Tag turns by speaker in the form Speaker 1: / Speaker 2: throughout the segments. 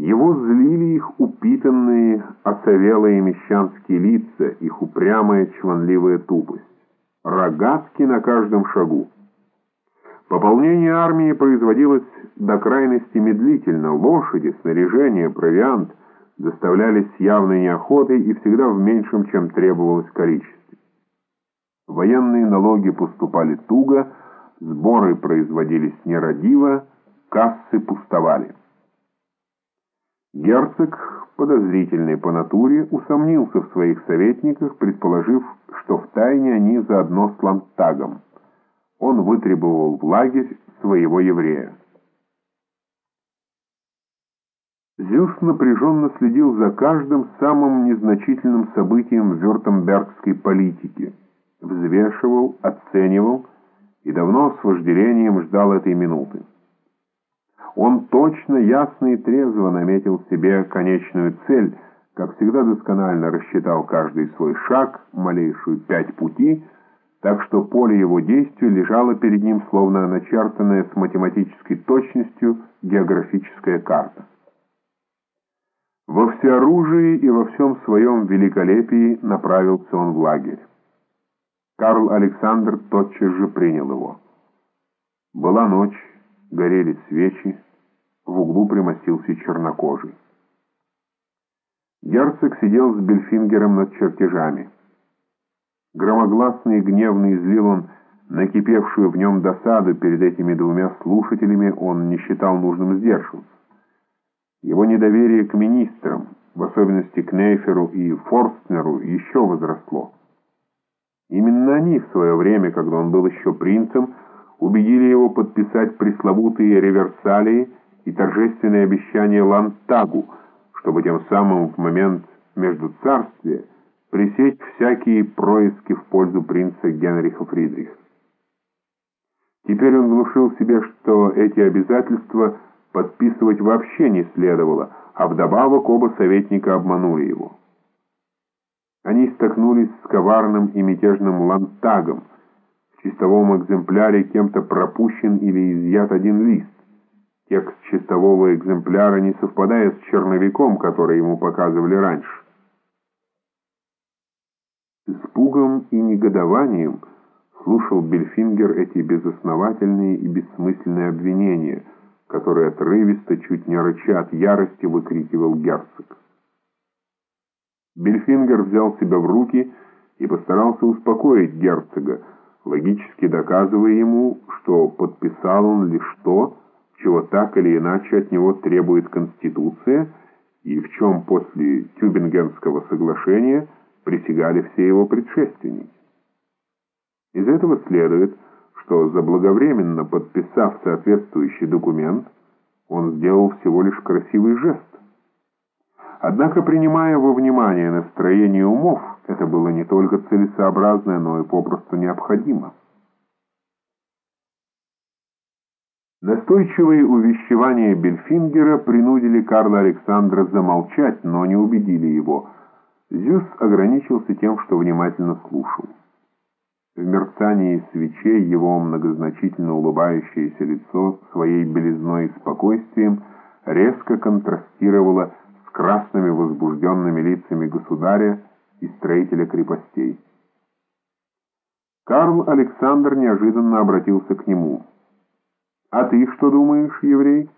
Speaker 1: Его злили их упитанные, осовелые мещанские лица, их упрямая чванливая тупость. Рогатки на каждом шагу. Пополнение армии производилось до крайности медлительно. Лошади, снаряжение, провиант доставлялись с явной неохотой и всегда в меньшем, чем требовалось количестве. Военные налоги поступали туго, сборы производились нерадиво, кассы пустовали. Герцог, подозрительный по натуре, усомнился в своих советниках, предположив, что втайне они заодно с Лантагом. Он вытребовал в лагерь своего еврея. Зюс напряженно следил за каждым самым незначительным событием вертембергской политике, взвешивал, оценивал и давно с вожделением ждал этой минуты. Он точно, ясно и трезво наметил себе конечную цель, как всегда досконально рассчитал каждый свой шаг, малейшую пять пути, так что поле его действия лежало перед ним, словно начертанная с математической точностью географическая карта. Во всеоружии и во всем своем великолепии направился он в лагерь. Карл Александр тотчас же принял его. Была ночь, горели свечи, в углу примостился чернокожий. Герцог сидел с Бельфингером над чертежами. Громогласно и гневно излил он накипевшую в нем досаду перед этими двумя слушателями, он не считал нужным сдерживаться. Его недоверие к министрам, в особенности к Нейферу и Форстнеру, еще возросло. Именно они в свое время, когда он был еще принцем, убедили его подписать пресловутые реверсалии и торжественные обещания Лантагу, чтобы тем самым в момент между царствия пресечь всякие происки в пользу принца Генриха Фридриха. Теперь он внушил себе, что эти обязательства подписывать вообще не следовало, а вдобавок оба советника обманули его. Они столкнулись с коварным и мятежным Лантагом. Чистовом экземпляре кем-то пропущен или изъят один лист. Текст чистового экземпляра не совпадает с черновиком, который ему показывали раньше. С испугом и негодованием слушал Бельфингер эти безосновательные и бессмысленные обвинения, которые отрывисто, чуть не рыча от ярости, выкрикивал герцог. Бельфингер взял себя в руки и постарался успокоить герцога, логически доказывая ему, что подписал он лишь то, чего так или иначе от него требует Конституция, и в чем после Тюбингенского соглашения присягали все его предшественники. Из этого следует, что заблаговременно подписав соответствующий документ, он сделал всего лишь красивый жест. Однако, принимая во внимание настроение умов, это было не только целесообразно, но и попросту необходимо. Настойчивые увещевания Бельфингера принудили Карла Александра замолчать, но не убедили его. Зюс ограничился тем, что внимательно слушал. В мерцании свечей его многозначительно улыбающееся лицо своей белизной и спокойствием резко контрастировало с красными возбужденными лицами государя и строителя крепостей. Карл Александр неожиданно обратился к нему. «А ты что думаешь, еврей?»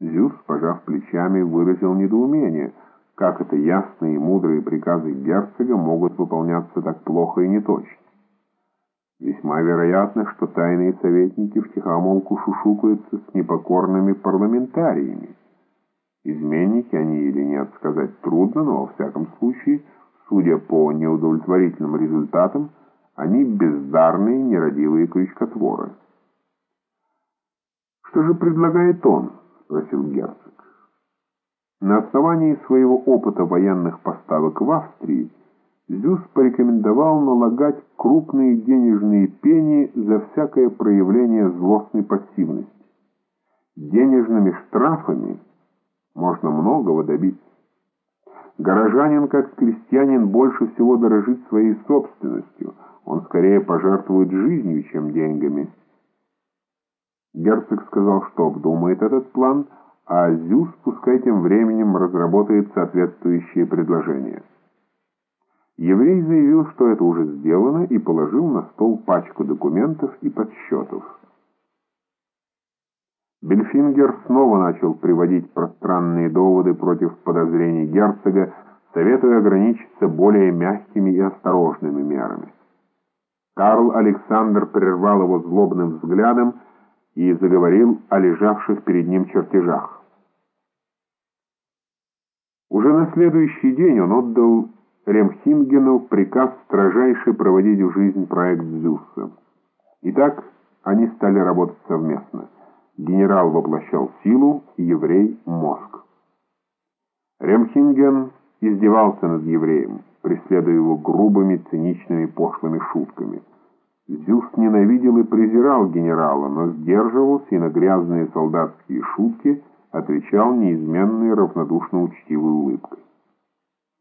Speaker 1: Зюс, пожав плечами, выразил недоумение. Как это ясные и мудрые приказы герцога могут выполняться так плохо и неточно? Весьма вероятно, что тайные советники втихомолку шушукаются с непокорными парламентариями. Изменники они или нет, сказать трудно, но во всяком случае, судя по неудовлетворительным результатам, они бездарные, нерадивые крючкотворы. «Что же предлагает он?» — спросил герцог. На основании своего опыта военных поставок в Австрии Зюс порекомендовал налагать крупные денежные пени за всякое проявление злостной пассивности. Денежными штрафами можно многого добиться. Горожанин, как крестьянин, больше всего дорожит своей собственностью. Он скорее пожертвует жизнью, чем деньгами. Герцог сказал, что обдумает этот план, а Зюс пускай тем временем разработает соответствующие предложения. Еврей заявил, что это уже сделано, и положил на стол пачку документов и подсчетов. Бельфингер снова начал приводить пространные доводы против подозрений герцога, советуя ограничиться более мягкими и осторожными мерами. Карл Александр прервал его злобным взглядом и заговорил о лежавших перед ним чертежах. Уже на следующий день он отдал Ремхингену приказ строжайше проводить в жизнь проект Зюсса. Итак, они стали работать совместно. Генерал воплощал силу, еврей — мозг. Ремхинген издевался над евреем, преследуя его грубыми, циничными, пошлыми шутками. Зюс ненавидел и презирал генерала, но сдерживался и на грязные солдатские шутки отвечал неизменной равнодушно учтивой улыбкой.